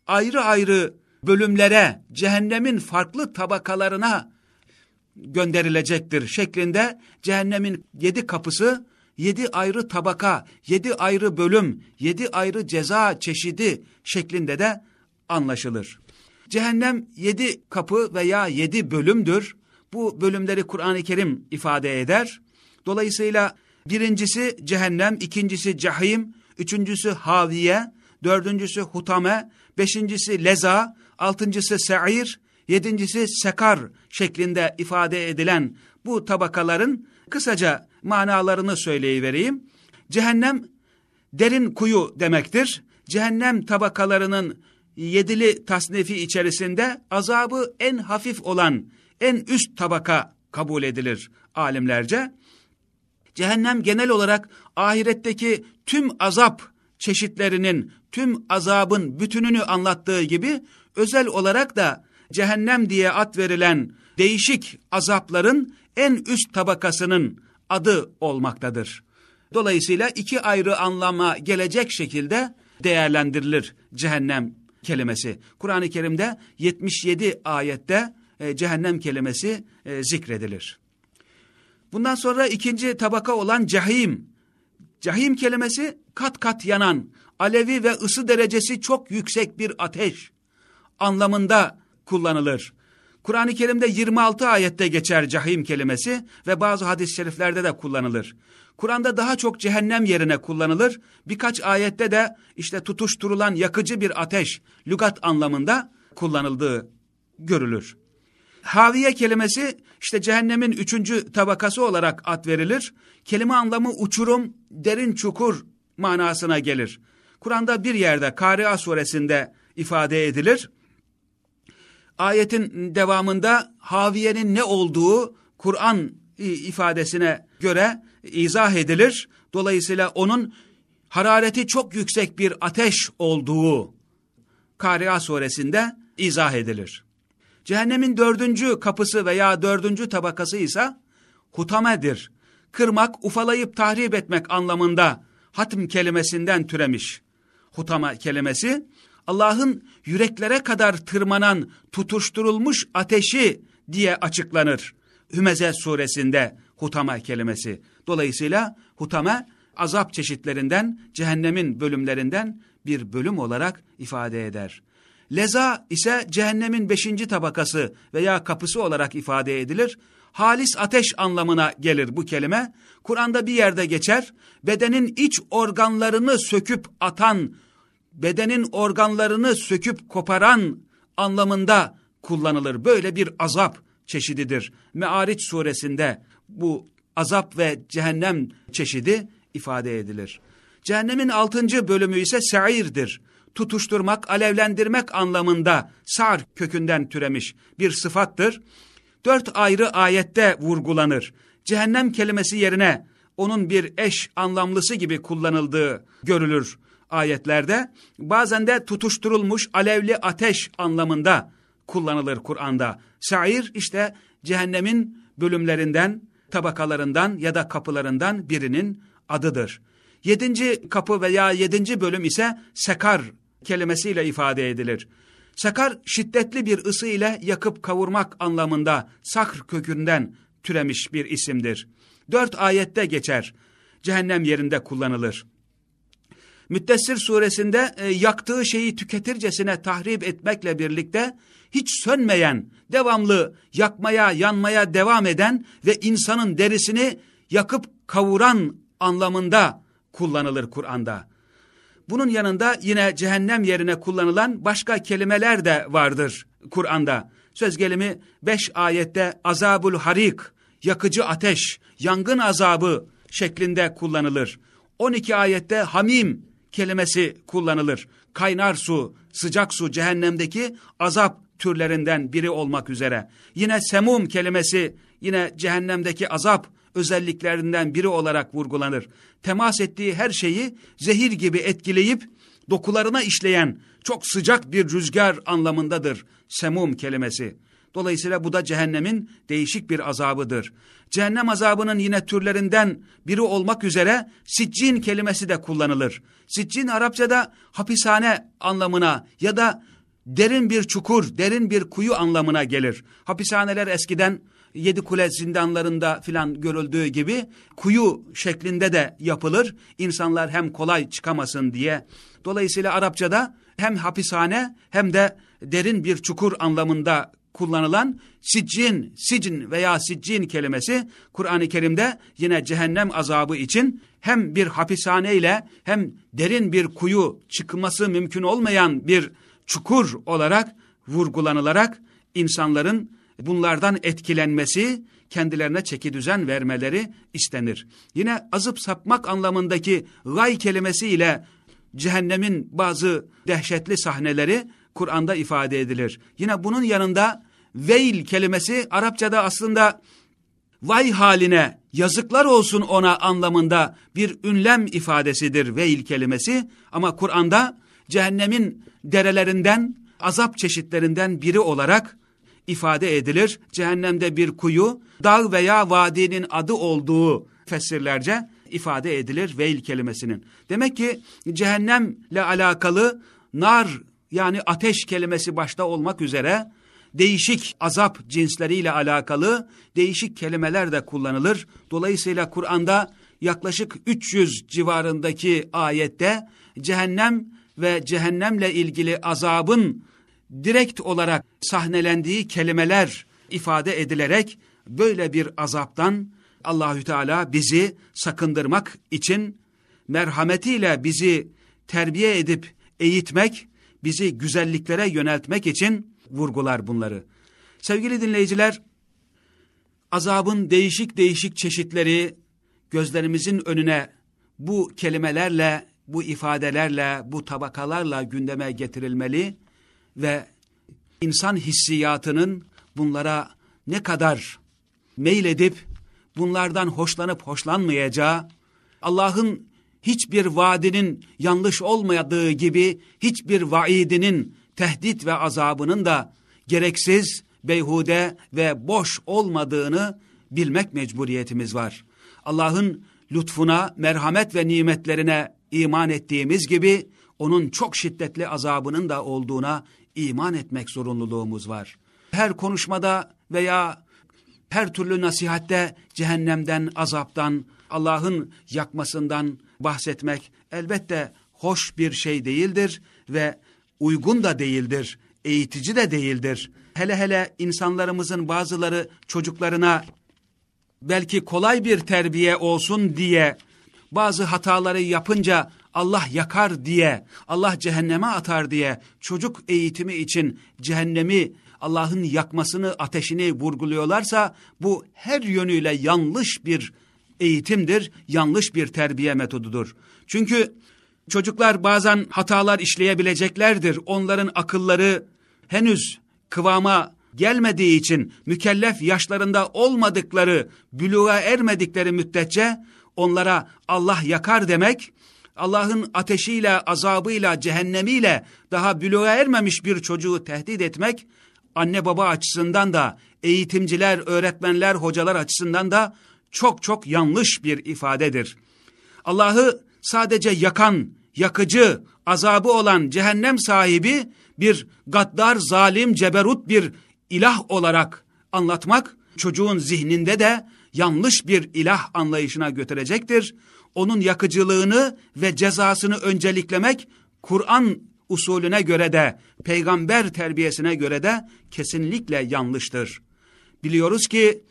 Speaker 1: ayrı ayrı bölümlere, cehennemin farklı tabakalarına gönderilecektir şeklinde cehennemin yedi kapısı, yedi ayrı tabaka, yedi ayrı bölüm, yedi ayrı ceza çeşidi şeklinde de anlaşılır. Cehennem yedi kapı veya yedi bölümdür. Bu bölümleri Kur'an-ı Kerim ifade eder. Dolayısıyla birincisi cehennem, ikincisi cahim, üçüncüsü haviye, dördüncüsü hutame, beşincisi leza, altıncısı se'ir, yedincisi sekar şeklinde ifade edilen bu tabakaların kısaca manalarını söyleyivereyim. Cehennem derin kuyu demektir. Cehennem tabakalarının yedili tasnifi içerisinde azabı en hafif olan en üst tabaka kabul edilir alimlerce. Cehennem genel olarak ahiretteki tüm azap çeşitlerinin, tüm azabın bütününü anlattığı gibi özel olarak da cehennem diye ad verilen değişik azapların en üst tabakasının adı olmaktadır. Dolayısıyla iki ayrı anlama gelecek şekilde değerlendirilir cehennem kelimesi. Kur'an-ı Kerim'de 77 ayette e, cehennem kelimesi e, zikredilir. Bundan sonra ikinci tabaka olan cahim. Cahim kelimesi kat kat yanan, alevi ve ısı derecesi çok yüksek bir ateş anlamında kullanılır. Kur'an-ı Kerim'de 26 ayette geçer cahim kelimesi ve bazı hadis-i şeriflerde de kullanılır. Kur'an'da daha çok cehennem yerine kullanılır. Birkaç ayette de işte tutuşturulan yakıcı bir ateş, lügat anlamında kullanıldığı görülür. Haviye kelimesi işte cehennemin üçüncü tabakası olarak ad verilir. Kelime anlamı uçurum, derin çukur manasına gelir. Kur'an'da bir yerde Kari'a suresinde ifade edilir. Ayetin devamında haviyenin ne olduğu Kur'an ifadesine göre izah edilir. Dolayısıyla onun harareti çok yüksek bir ateş olduğu Kari'a suresinde izah edilir. Cehennemin dördüncü kapısı veya dördüncü tabakası ise hutamedir. Kırmak, ufalayıp tahrip etmek anlamında hatm kelimesinden türemiş. Hutama kelimesi Allah'ın yüreklere kadar tırmanan tutuşturulmuş ateşi diye açıklanır. Hümeze suresinde hutama kelimesi. Dolayısıyla hutama azap çeşitlerinden, cehennemin bölümlerinden bir bölüm olarak ifade eder. Leza ise cehennemin beşinci tabakası veya kapısı olarak ifade edilir. Halis ateş anlamına gelir bu kelime. Kur'an'da bir yerde geçer. Bedenin iç organlarını söküp atan, bedenin organlarını söküp koparan anlamında kullanılır. Böyle bir azap çeşididir. Me'ariç suresinde bu azap ve cehennem çeşidi ifade edilir. Cehennemin altıncı bölümü ise seirdir tutuşturmak, alevlendirmek anlamında sar kökünden türemiş bir sıfattır. Dört ayrı ayette vurgulanır. Cehennem kelimesi yerine onun bir eş anlamlısı gibi kullanıldığı görülür ayetlerde. Bazen de tutuşturulmuş alevli ateş anlamında kullanılır Kur'an'da. Sair işte cehennemin bölümlerinden, tabakalarından ya da kapılarından birinin adıdır. Yedinci kapı veya yedinci bölüm ise sekar kelimesiyle ifade edilir. Sakar şiddetli bir ısı ile yakıp kavurmak anlamında sakr kökünden türemiş bir isimdir. Dört ayette geçer. Cehennem yerinde kullanılır. Müddessir suresinde e, yaktığı şeyi tüketircesine tahrip etmekle birlikte hiç sönmeyen, devamlı yakmaya, yanmaya devam eden ve insanın derisini yakıp kavuran anlamında kullanılır Kur'an'da. Bunun yanında yine cehennem yerine kullanılan başka kelimeler de vardır Kur'an'da. Söz gelimi beş ayette azabul harik, yakıcı ateş, yangın azabı şeklinde kullanılır. 12 ayette hamim kelimesi kullanılır. Kaynar su, sıcak su cehennemdeki azap türlerinden biri olmak üzere. Yine semum kelimesi yine cehennemdeki azap özelliklerinden biri olarak vurgulanır. Temas ettiği her şeyi zehir gibi etkileyip dokularına işleyen çok sıcak bir rüzgar anlamındadır semum kelimesi. Dolayısıyla bu da cehennemin değişik bir azabıdır. Cehennem azabının yine türlerinden biri olmak üzere siccin kelimesi de kullanılır. Siccin Arapçada hapishane anlamına ya da derin bir çukur, derin bir kuyu anlamına gelir. Hapishaneler eskiden yedi kule zindanlarında filan görüldüğü gibi kuyu şeklinde de yapılır. İnsanlar hem kolay çıkamasın diye. Dolayısıyla Arapçada hem hapishane hem de derin bir çukur anlamında kullanılan siccin, sicin veya siccin kelimesi Kur'an-ı Kerim'de yine cehennem azabı için hem bir hapishane ile hem derin bir kuyu çıkması mümkün olmayan bir çukur olarak vurgulanılarak insanların bunlardan etkilenmesi, kendilerine çeki düzen vermeleri istenir. Yine azıp sapmak anlamındaki gay kelimesi ile cehennemin bazı dehşetli sahneleri Kur'an'da ifade edilir. Yine bunun yanında veil kelimesi Arapçada aslında vay haline yazıklar olsun ona anlamında bir ünlem ifadesidir veil kelimesi. Ama Kur'an'da cehennemin derelerinden, azap çeşitlerinden biri olarak ifade edilir. Cehennemde bir kuyu, dağ veya vadinin adı olduğu fesirlerce ifade edilir veil kelimesinin. Demek ki cehennemle alakalı nar yani ateş kelimesi başta olmak üzere değişik azap cinsleriyle alakalı değişik kelimeler de kullanılır. Dolayısıyla Kur'an'da yaklaşık 300 civarındaki ayette cehennem ve cehennemle ilgili azabın direkt olarak sahnelendiği kelimeler ifade edilerek böyle bir azaptan Allahü Teala bizi sakındırmak için merhametiyle bizi terbiye edip eğitmek, bizi güzelliklere yöneltmek için vurgular bunları. Sevgili dinleyiciler, azabın değişik değişik çeşitleri gözlerimizin önüne bu kelimelerle, bu ifadelerle, bu tabakalarla gündeme getirilmeli ve insan hissiyatının bunlara ne kadar meyledip bunlardan hoşlanıp hoşlanmayacağı, Allah'ın hiçbir vaadinin yanlış olmadığı gibi hiçbir vaidinin tehdit ve azabının da gereksiz, beyhude ve boş olmadığını bilmek mecburiyetimiz var. Allah'ın lütfuna, merhamet ve nimetlerine iman ettiğimiz gibi onun çok şiddetli azabının da olduğuna iman etmek zorunluluğumuz var. Her konuşmada veya her türlü nasihatte cehennemden, azaptan, Allah'ın yakmasından bahsetmek elbette hoş bir şey değildir ve uygun da değildir, eğitici de değildir. Hele hele insanlarımızın bazıları çocuklarına belki kolay bir terbiye olsun diye bazı hataları yapınca Allah yakar diye, Allah cehenneme atar diye çocuk eğitimi için cehennemi Allah'ın yakmasını, ateşini vurguluyorlarsa bu her yönüyle yanlış bir eğitimdir, yanlış bir terbiye metodudur. Çünkü çocuklar bazen hatalar işleyebileceklerdir. Onların akılları henüz kıvama gelmediği için mükellef yaşlarında olmadıkları, büluğa ermedikleri müddetçe onlara Allah yakar demek, Allah'ın ateşiyle, azabıyla, cehennemiyle daha büluğa ermemiş bir çocuğu tehdit etmek, anne baba açısından da, eğitimciler, öğretmenler, hocalar açısından da çok çok yanlış bir ifadedir. Allah'ı sadece yakan, yakıcı, azabı olan cehennem sahibi bir gaddar, zalim, ceberut bir ilah olarak anlatmak, çocuğun zihninde de yanlış bir ilah anlayışına götürecektir. Onun yakıcılığını ve cezasını önceliklemek, Kur'an usulüne göre de, peygamber terbiyesine göre de kesinlikle yanlıştır. Biliyoruz ki,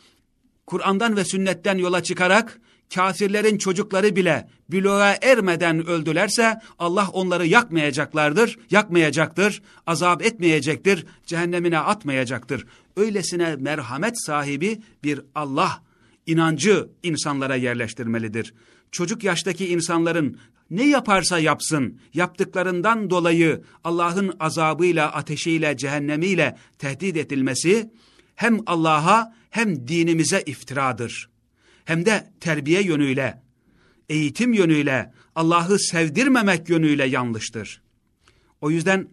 Speaker 1: Kur'an'dan ve sünnetten yola çıkarak, kafirlerin çocukları bile büluğa ermeden öldülerse Allah onları yakmayacaklardır, yakmayacaktır, azap etmeyecektir, cehennemine atmayacaktır. Öylesine merhamet sahibi bir Allah inancı insanlara yerleştirmelidir. Çocuk yaştaki insanların ne yaparsa yapsın, yaptıklarından dolayı Allah'ın azabıyla, ateşiyle, cehennemiyle tehdit edilmesi, hem Allah'a hem dinimize iftiradır. Hem de terbiye yönüyle, eğitim yönüyle, Allah'ı sevdirmemek yönüyle yanlıştır. O yüzden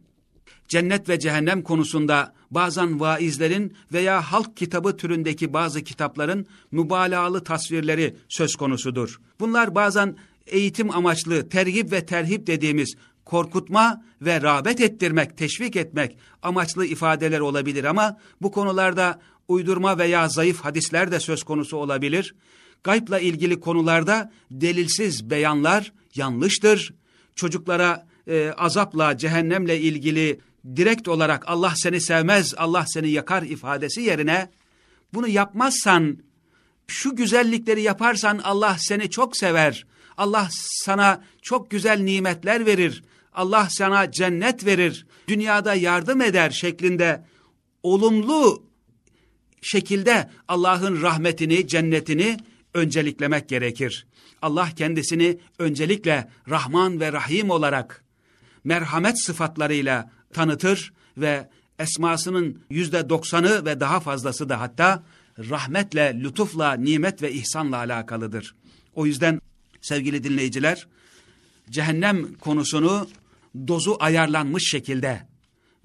Speaker 1: cennet ve cehennem konusunda bazen vaizlerin veya halk kitabı türündeki bazı kitapların mübalağalı tasvirleri söz konusudur. Bunlar bazen eğitim amaçlı terhip ve terhip dediğimiz korkutma ve rağbet ettirmek, teşvik etmek amaçlı ifadeler olabilir ama bu konularda uydurma veya zayıf hadisler de söz konusu olabilir. Gaybla ilgili konularda delilsiz beyanlar yanlıştır. Çocuklara e, azapla, cehennemle ilgili direkt olarak Allah seni sevmez, Allah seni yakar ifadesi yerine bunu yapmazsan, şu güzellikleri yaparsan Allah seni çok sever. Allah sana çok güzel nimetler verir. Allah sana cennet verir. Dünyada yardım eder şeklinde olumlu şekilde Allah'ın rahmetini, cennetini önceliklemek gerekir. Allah kendisini öncelikle Rahman ve Rahim olarak merhamet sıfatlarıyla tanıtır ve esmasının yüzde doksanı ve daha fazlası da hatta rahmetle, lütufla, nimet ve ihsanla alakalıdır. O yüzden sevgili dinleyiciler, cehennem konusunu dozu ayarlanmış şekilde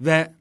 Speaker 1: ve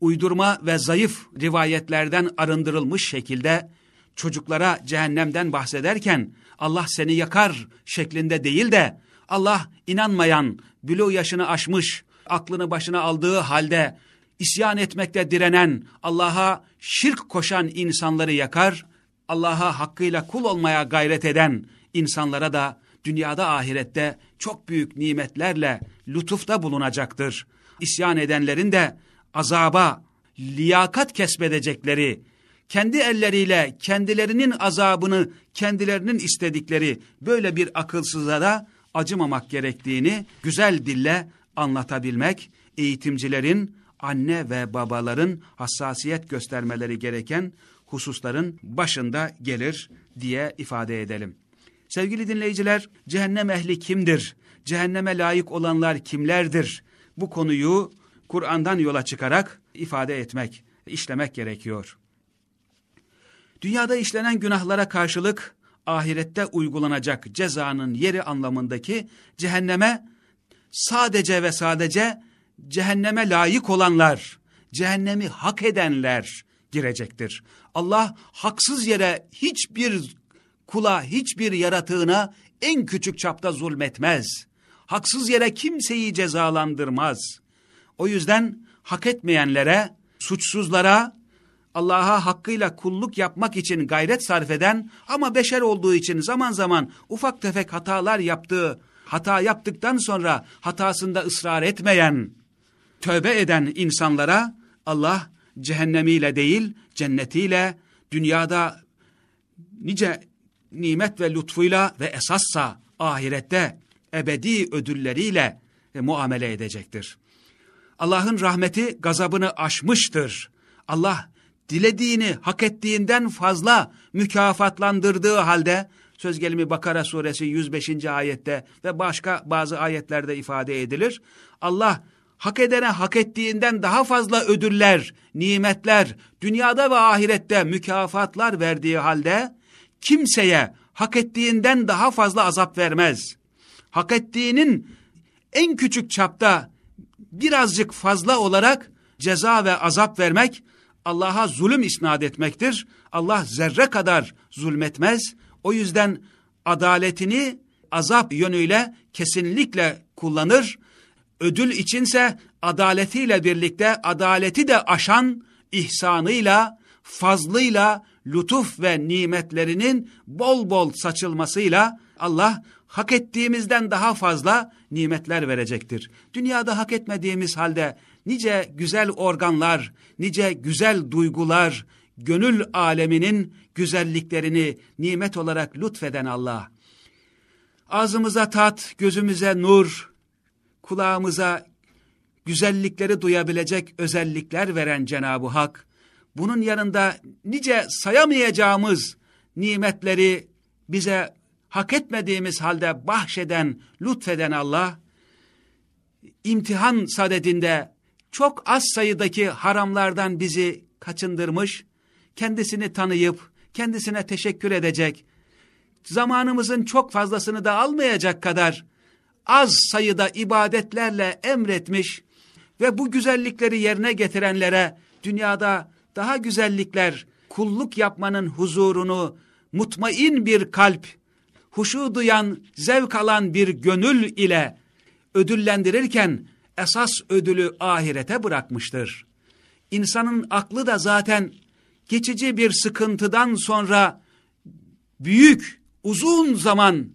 Speaker 1: uydurma ve zayıf rivayetlerden arındırılmış şekilde çocuklara cehennemden bahsederken Allah seni yakar şeklinde değil de Allah inanmayan, bülü yaşını aşmış, aklını başına aldığı halde isyan etmekte direnen, Allah'a şirk koşan insanları yakar, Allah'a hakkıyla kul olmaya gayret eden insanlara da dünyada ahirette çok büyük nimetlerle lütufta bulunacaktır. İsyan edenlerin de azaba, liyakat kesbedecekleri, kendi elleriyle kendilerinin azabını kendilerinin istedikleri böyle bir akılsıza da acımamak gerektiğini güzel dille anlatabilmek, eğitimcilerin, anne ve babaların hassasiyet göstermeleri gereken hususların başında gelir diye ifade edelim. Sevgili dinleyiciler, cehennem ehli kimdir? Cehenneme layık olanlar kimlerdir? Bu konuyu Kur'an'dan yola çıkarak ifade etmek, işlemek gerekiyor. Dünyada işlenen günahlara karşılık ahirette uygulanacak cezanın yeri anlamındaki cehenneme sadece ve sadece cehenneme layık olanlar, cehennemi hak edenler girecektir. Allah haksız yere hiçbir kula, hiçbir yaratığına en küçük çapta zulmetmez. Haksız yere kimseyi cezalandırmaz. O yüzden hak etmeyenlere, suçsuzlara, Allah'a hakkıyla kulluk yapmak için gayret sarf eden ama beşer olduğu için zaman zaman ufak tefek hatalar yaptığı, hata yaptıktan sonra hatasında ısrar etmeyen, tövbe eden insanlara Allah cehennemiyle değil cennetiyle dünyada nice nimet ve lütfuyla ve esassa ahirette ebedi ödülleriyle e, muamele edecektir. Allah'ın rahmeti gazabını aşmıştır. Allah dilediğini hak ettiğinden fazla mükafatlandırdığı halde söz gelimi Bakara suresi 105. ayette ve başka bazı ayetlerde ifade edilir. Allah hak edene hak ettiğinden daha fazla ödüller, nimetler, dünyada ve ahirette mükafatlar verdiği halde kimseye hak ettiğinden daha fazla azap vermez. Hak ettiğinin en küçük çapta birazcık fazla olarak ceza ve azap vermek Allah'a zulüm isnat etmektir. Allah zerre kadar zulmetmez. O yüzden adaletini azap yönüyle kesinlikle kullanır. Ödül içinse adaletiyle birlikte adaleti de aşan ihsanıyla, fazlıyla, lütuf ve nimetlerinin bol bol saçılmasıyla Allah hak ettiğimizden daha fazla nimetler verecektir. Dünyada hak etmediğimiz halde nice güzel organlar, nice güzel duygular, gönül aleminin güzelliklerini nimet olarak lütfeden Allah. Ağzımıza tat, gözümüze nur, kulağımıza güzellikleri duyabilecek özellikler veren Cenab-ı Hak, bunun yanında nice sayamayacağımız nimetleri bize hak etmediğimiz halde bahşeden, lütfeden Allah, imtihan sadedinde çok az sayıdaki haramlardan bizi kaçındırmış, kendisini tanıyıp, kendisine teşekkür edecek, zamanımızın çok fazlasını da almayacak kadar az sayıda ibadetlerle emretmiş ve bu güzellikleri yerine getirenlere dünyada daha güzellikler, kulluk yapmanın huzurunu, mutmain bir kalp, huşu duyan, zevk alan bir gönül ile ödüllendirirken esas ödülü ahirete bırakmıştır. İnsanın aklı da zaten geçici bir sıkıntıdan sonra büyük, uzun zaman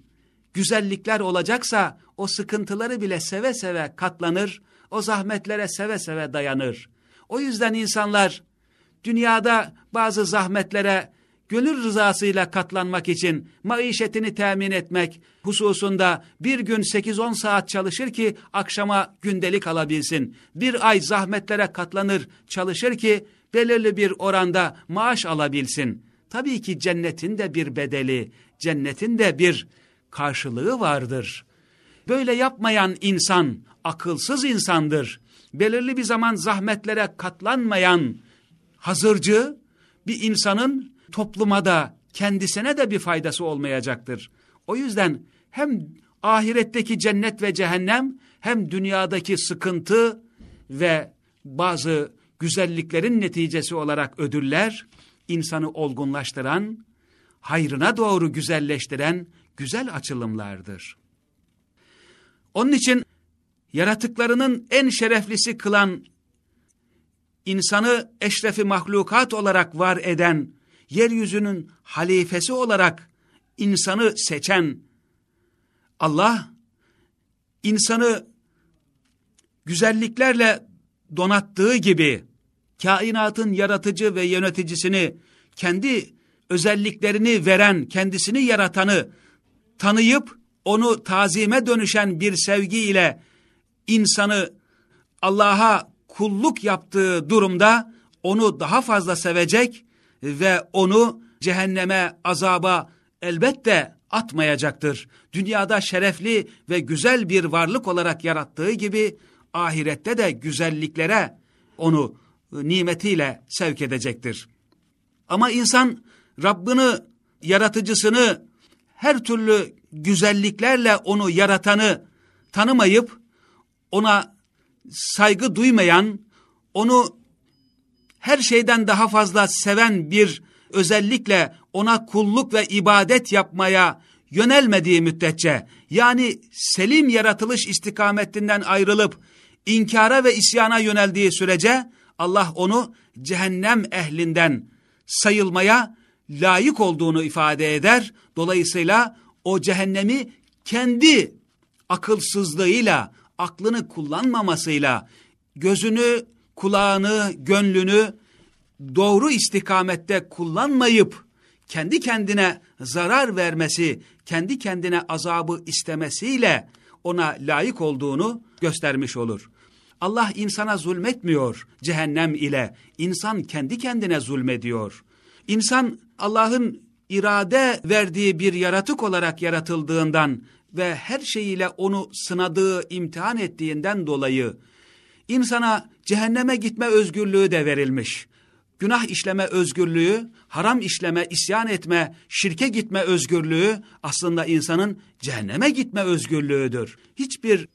Speaker 1: güzellikler olacaksa o sıkıntıları bile seve seve katlanır, o zahmetlere seve seve dayanır. O yüzden insanlar dünyada bazı zahmetlere gönül rızasıyla katlanmak için maişetini temin etmek hususunda bir gün 8-10 saat çalışır ki akşama gündelik alabilsin. Bir ay zahmetlere katlanır çalışır ki belirli bir oranda maaş alabilsin. Tabii ki cennetin de bir bedeli, cennetin de bir karşılığı vardır. Böyle yapmayan insan akılsız insandır. Belirli bir zaman zahmetlere katlanmayan hazırcı bir insanın topluma da kendisine de bir faydası olmayacaktır. O yüzden hem ahiretteki cennet ve cehennem hem dünyadaki sıkıntı ve bazı güzelliklerin neticesi olarak ödüller insanı olgunlaştıran, hayrına doğru güzelleştiren güzel açılımlardır. Onun için yaratıklarının en şereflisi kılan, insanı eşrefi mahlukat olarak var eden, yeryüzünün halifesi olarak insanı seçen Allah, insanı güzelliklerle donattığı gibi, kainatın yaratıcı ve yöneticisini, kendi özelliklerini veren, kendisini yaratanı tanıyıp, onu tazime dönüşen bir sevgiyle insanı Allah'a kulluk yaptığı durumda onu daha fazla sevecek ve onu cehenneme, azaba elbette atmayacaktır. Dünyada şerefli ve güzel bir varlık olarak yarattığı gibi ahirette de güzelliklere onu nimetiyle sevk edecektir. Ama insan Rabbini, yaratıcısını her türlü güzelliklerle onu yaratanı tanımayıp ona saygı duymayan, onu her şeyden daha fazla seven bir özellikle ona kulluk ve ibadet yapmaya yönelmediği müddetçe, yani selim yaratılış istikametinden ayrılıp inkara ve isyana yöneldiği sürece Allah onu cehennem ehlinden sayılmaya layık olduğunu ifade eder. Dolayısıyla o cehennemi kendi akılsızlığıyla, aklını kullanmamasıyla, gözünü, kulağını, gönlünü doğru istikamette kullanmayıp, kendi kendine zarar vermesi, kendi kendine azabı istemesiyle ona layık olduğunu göstermiş olur. Allah insana zulmetmiyor cehennem ile. İnsan kendi kendine zulmediyor. İnsan Allah'ın irade verdiği bir yaratık olarak yaratıldığından ve her şeyiyle onu sınadığı, imtihan ettiğinden dolayı insana cehenneme gitme özgürlüğü de verilmiş. Günah işleme özgürlüğü, haram işleme, isyan etme, şirke gitme özgürlüğü aslında insanın cehenneme gitme özgürlüğüdür. Hiçbir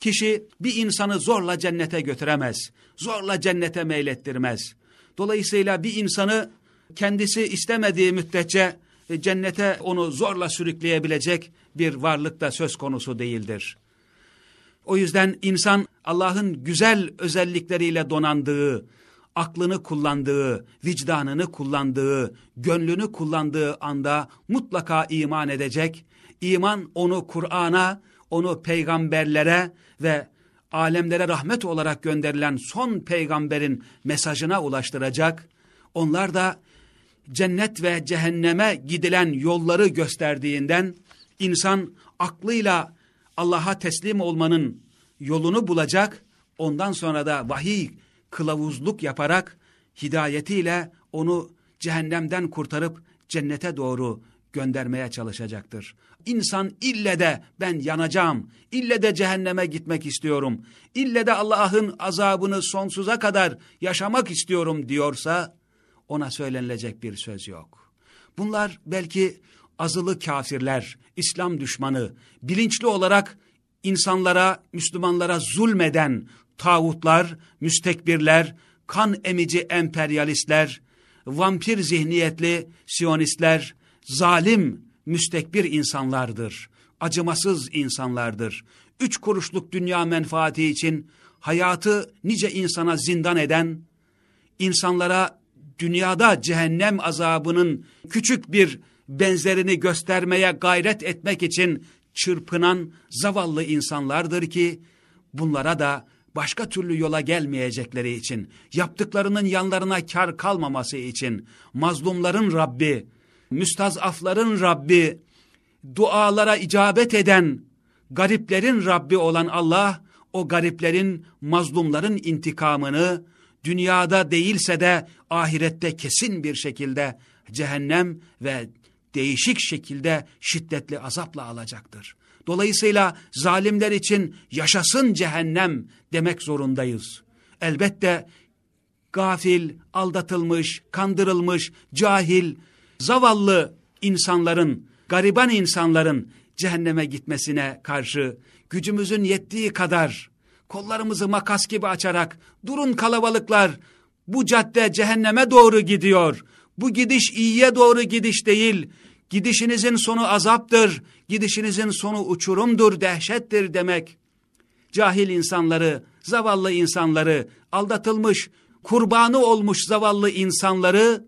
Speaker 1: kişi bir insanı zorla cennete götüremez. Zorla cennete meylettirmez. Dolayısıyla bir insanı kendisi istemediği müddetçe e, cennete onu zorla sürükleyebilecek bir varlık da söz konusu değildir. O yüzden insan Allah'ın güzel özellikleriyle donandığı, aklını kullandığı, vicdanını kullandığı, gönlünü kullandığı anda mutlaka iman edecek. İman onu Kur'an'a, onu peygamberlere ve alemlere rahmet olarak gönderilen son peygamberin mesajına ulaştıracak. Onlar da cennet ve cehenneme gidilen yolları gösterdiğinden insan aklıyla Allah'a teslim olmanın yolunu bulacak. Ondan sonra da vahiy kılavuzluk yaparak hidayetiyle onu cehennemden kurtarıp cennete doğru göndermeye çalışacaktır. İnsan ille de ben yanacağım, ille de cehenneme gitmek istiyorum, ille de Allah'ın azabını sonsuza kadar yaşamak istiyorum diyorsa ona söylenilecek bir söz yok. Bunlar belki azılı kafirler, İslam düşmanı, bilinçli olarak insanlara, Müslümanlara zulmeden tağutlar, müstekbirler, kan emici emperyalistler, vampir zihniyetli siyonistler, zalim, müstekbir insanlardır. Acımasız insanlardır. Üç kuruşluk dünya menfaati için hayatı nice insana zindan eden, insanlara dünyada cehennem azabının küçük bir benzerini göstermeye gayret etmek için çırpınan zavallı insanlardır ki bunlara da başka türlü yola gelmeyecekleri için, yaptıklarının yanlarına kar kalmaması için, mazlumların Rabbi, müstazafların Rabbi, dualara icabet eden, gariplerin Rabbi olan Allah, o gariplerin, mazlumların intikamını, dünyada değilse de ahirette kesin bir şekilde cehennem ve değişik şekilde şiddetli azapla alacaktır. Dolayısıyla zalimler için yaşasın cehennem demek zorundayız. Elbette gafil, aldatılmış, kandırılmış, cahil, zavallı insanların, gariban insanların cehenneme gitmesine karşı gücümüzün yettiği kadar kollarımızı makas gibi açarak durun kalabalıklar bu cadde cehenneme doğru gidiyor. Bu gidiş iyiye doğru gidiş değil. Gidişinizin sonu azaptır. Gidişinizin sonu uçurumdur, dehşettir demek. Cahil insanları, zavallı insanları, aldatılmış, kurbanı olmuş zavallı insanları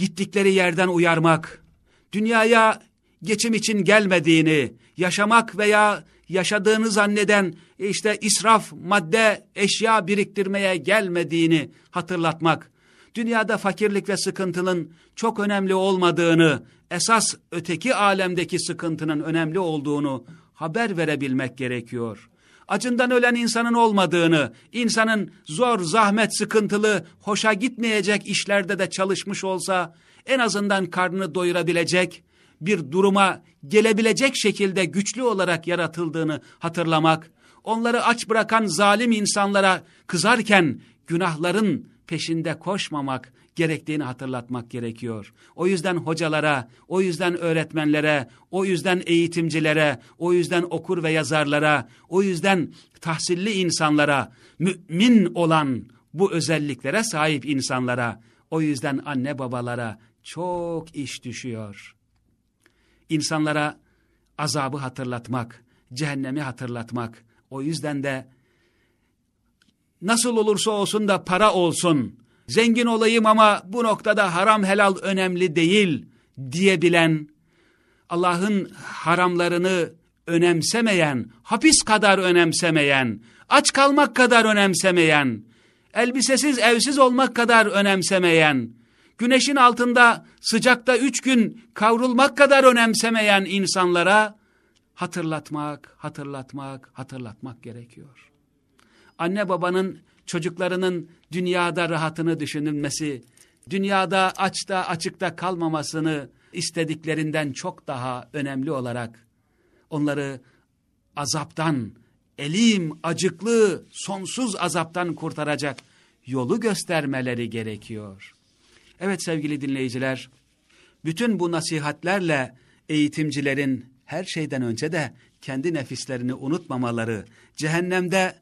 Speaker 1: gittikleri yerden uyarmak, dünyaya geçim için gelmediğini, yaşamak veya yaşadığını zanneden işte israf, madde, eşya biriktirmeye gelmediğini hatırlatmak, dünyada fakirlik ve sıkıntının çok önemli olmadığını, esas öteki alemdeki sıkıntının önemli olduğunu haber verebilmek gerekiyor. Acından ölen insanın olmadığını, insanın zor, zahmet, sıkıntılı, hoşa gitmeyecek işlerde de çalışmış olsa, en azından karnını doyurabilecek, bir duruma gelebilecek şekilde güçlü olarak yaratıldığını hatırlamak, onları aç bırakan zalim insanlara kızarken günahların peşinde koşmamak gerektiğini hatırlatmak gerekiyor. O yüzden hocalara, o yüzden öğretmenlere, o yüzden eğitimcilere, o yüzden okur ve yazarlara, o yüzden tahsilli insanlara, mümin olan bu özelliklere sahip insanlara, o yüzden anne babalara çok iş düşüyor. İnsanlara azabı hatırlatmak, cehennemi hatırlatmak, o yüzden de nasıl olursa olsun da para olsun, zengin olayım ama bu noktada haram helal önemli değil diyebilen, Allah'ın haramlarını önemsemeyen, hapis kadar önemsemeyen, aç kalmak kadar önemsemeyen, elbisesiz evsiz olmak kadar önemsemeyen, güneşin altında sıcakta üç gün kavrulmak kadar önemsemeyen insanlara hatırlatmak, hatırlatmak, hatırlatmak gerekiyor. Anne babanın çocuklarının dünyada rahatını düşünülmesi, dünyada açta açıkta kalmamasını istediklerinden çok daha önemli olarak onları azaptan, elim, acıklı, sonsuz azaptan kurtaracak yolu göstermeleri gerekiyor. Evet sevgili dinleyiciler, bütün bu nasihatlerle eğitimcilerin her şeyden önce de kendi nefislerini unutmamaları, cehennemde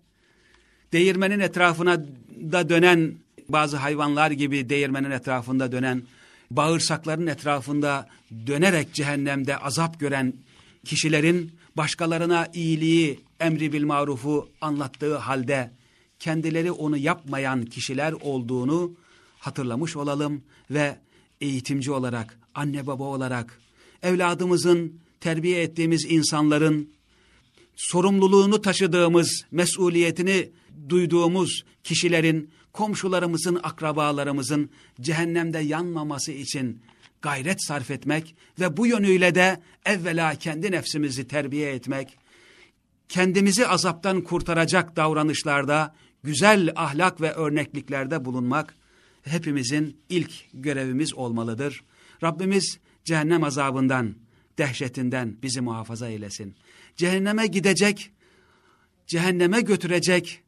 Speaker 1: değirmenin etrafına da dönen bazı hayvanlar gibi değirmenin etrafında dönen, bağırsakların etrafında dönerek cehennemde azap gören kişilerin başkalarına iyiliği, emri bil marufu anlattığı halde kendileri onu yapmayan kişiler olduğunu hatırlamış olalım ve eğitimci olarak, anne baba olarak, evladımızın, terbiye ettiğimiz insanların sorumluluğunu taşıdığımız, mesuliyetini duyduğumuz kişilerin, komşularımızın, akrabalarımızın cehennemde yanmaması için gayret sarf etmek ve bu yönüyle de evvela kendi nefsimizi terbiye etmek, kendimizi azaptan kurtaracak davranışlarda, güzel ahlak ve örnekliklerde bulunmak hepimizin ilk görevimiz olmalıdır. Rabbimiz cehennem azabından, dehşetinden bizi muhafaza eylesin. Cehenneme gidecek, cehenneme götürecek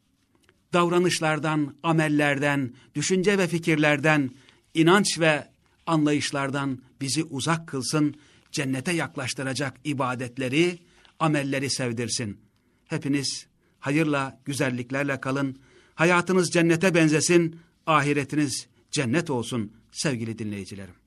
Speaker 1: davranışlardan, amellerden, düşünce ve fikirlerden, inanç ve anlayışlardan bizi uzak kılsın, cennete yaklaştıracak ibadetleri, amelleri sevdirsin. Hepiniz hayırla, güzelliklerle kalın, hayatınız cennete benzesin, ahiretiniz cennet olsun sevgili dinleyicilerim.